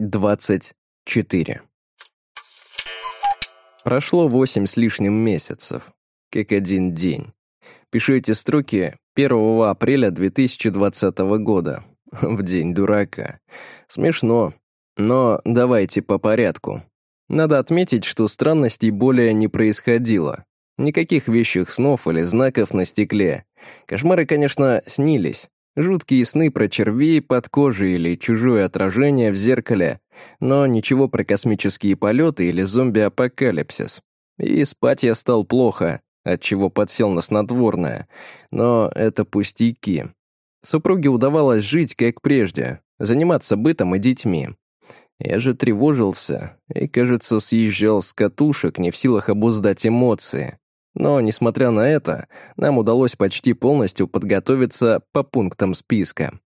24. Прошло восемь с лишним месяцев, как один день. Пишу эти строки 1 апреля 2020 года, в день дурака. Смешно, но давайте по порядку. Надо отметить, что странностей более не происходило. Никаких вещих снов или знаков на стекле. Кошмары, конечно, снились, Жуткие сны про червей под кожей или чужое отражение в зеркале, но ничего про космические полеты или зомби-апокалипсис. И спать я стал плохо, отчего подсел на снотворное. Но это пустяки. Супруге удавалось жить, как прежде, заниматься бытом и детьми. Я же тревожился и, кажется, съезжал с катушек, не в силах обуздать эмоции. Но, несмотря на это, нам удалось почти полностью подготовиться по пунктам списка.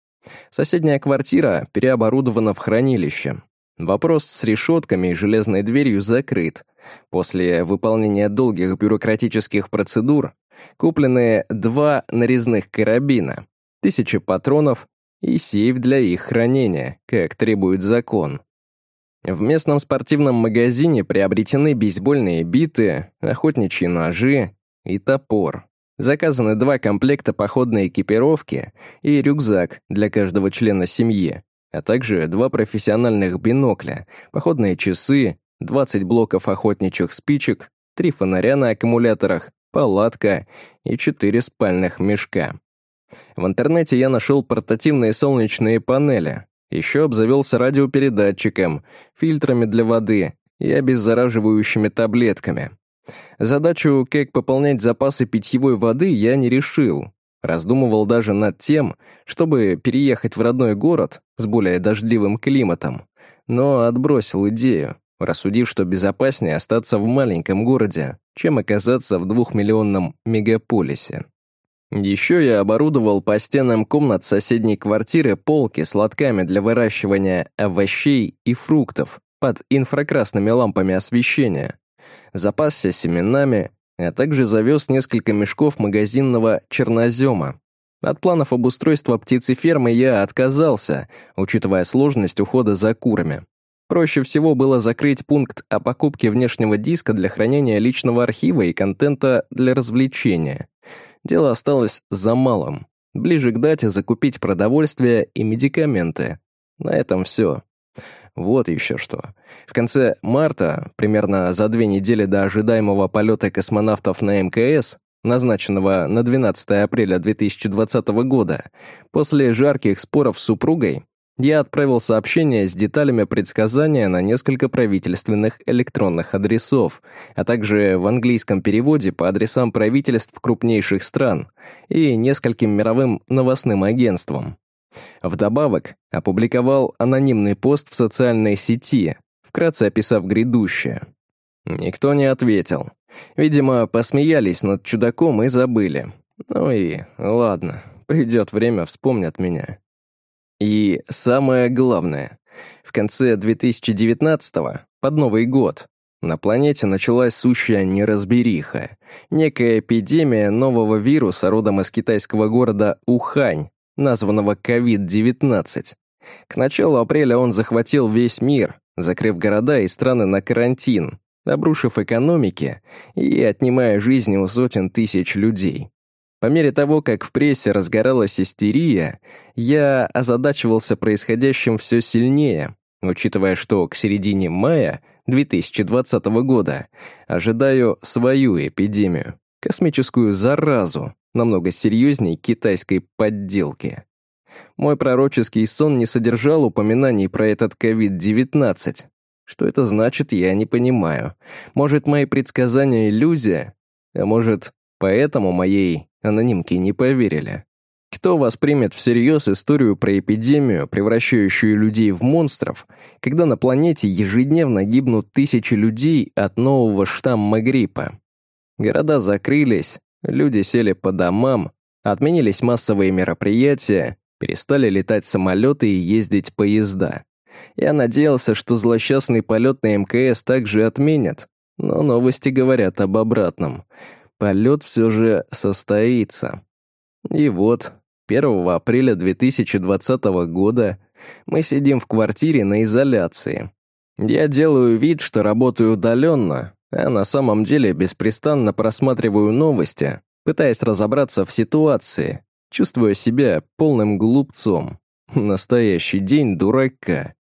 Соседняя квартира переоборудована в хранилище. Вопрос с решетками и железной дверью закрыт. После выполнения долгих бюрократических процедур куплены два нарезных карабина, тысячи патронов и сейф для их хранения, как требует закон. В местном спортивном магазине приобретены бейсбольные биты, охотничьи ножи и топор. Заказаны два комплекта походной экипировки и рюкзак для каждого члена семьи, а также два профессиональных бинокля, походные часы, 20 блоков охотничьих спичек, три фонаря на аккумуляторах, палатка и четыре спальных мешка. В интернете я нашел портативные солнечные панели, еще обзавелся радиопередатчиком, фильтрами для воды и обеззараживающими таблетками. Задачу, как пополнять запасы питьевой воды, я не решил. Раздумывал даже над тем, чтобы переехать в родной город с более дождливым климатом, но отбросил идею, рассудив, что безопаснее остаться в маленьком городе, чем оказаться в двухмиллионном мегаполисе. Еще я оборудовал по стенам комнат соседней квартиры полки с лотками для выращивания овощей и фруктов под инфракрасными лампами освещения. Запасся семенами, а также завез несколько мешков магазинного чернозема. От планов обустройства птицефермы я отказался, учитывая сложность ухода за курами. Проще всего было закрыть пункт о покупке внешнего диска для хранения личного архива и контента для развлечения. Дело осталось за малым. Ближе к дате закупить продовольствие и медикаменты. На этом все. Вот еще что. В конце марта, примерно за две недели до ожидаемого полета космонавтов на МКС, назначенного на 12 апреля 2020 года, после жарких споров с супругой, я отправил сообщение с деталями предсказания на несколько правительственных электронных адресов, а также в английском переводе по адресам правительств крупнейших стран и нескольким мировым новостным агентствам. Вдобавок, опубликовал анонимный пост в социальной сети, вкратце описав грядущее. Никто не ответил. Видимо, посмеялись над чудаком и забыли. Ну и ладно, придет время, вспомнят меня. И самое главное, в конце 2019-го, под Новый год, на планете началась сущая неразбериха. Некая эпидемия нового вируса родом из китайского города Ухань, названного COVID-19. К началу апреля он захватил весь мир, закрыв города и страны на карантин, обрушив экономики и отнимая жизни у сотен тысяч людей. По мере того, как в прессе разгоралась истерия, я озадачивался происходящим все сильнее, учитывая, что к середине мая 2020 года ожидаю свою эпидемию, космическую заразу, намного серьезней китайской подделки. Мой пророческий сон не содержал упоминаний про этот COVID-19. Что это значит, я не понимаю. Может, мои предсказания — иллюзия? А может, поэтому моей Анонимки не поверили. Кто воспримет всерьез историю про эпидемию, превращающую людей в монстров, когда на планете ежедневно гибнут тысячи людей от нового штамма гриппа? Города закрылись, люди сели по домам, отменились массовые мероприятия, перестали летать самолеты и ездить поезда. Я надеялся, что злосчастный полет на МКС также отменят, но новости говорят об обратном полет все же состоится. И вот, 1 апреля 2020 года Мы сидим в квартире на изоляции. Я делаю вид, что работаю удаленно, а на самом деле беспрестанно просматриваю новости, пытаясь разобраться в ситуации, чувствуя себя полным глупцом. Настоящий день дурака.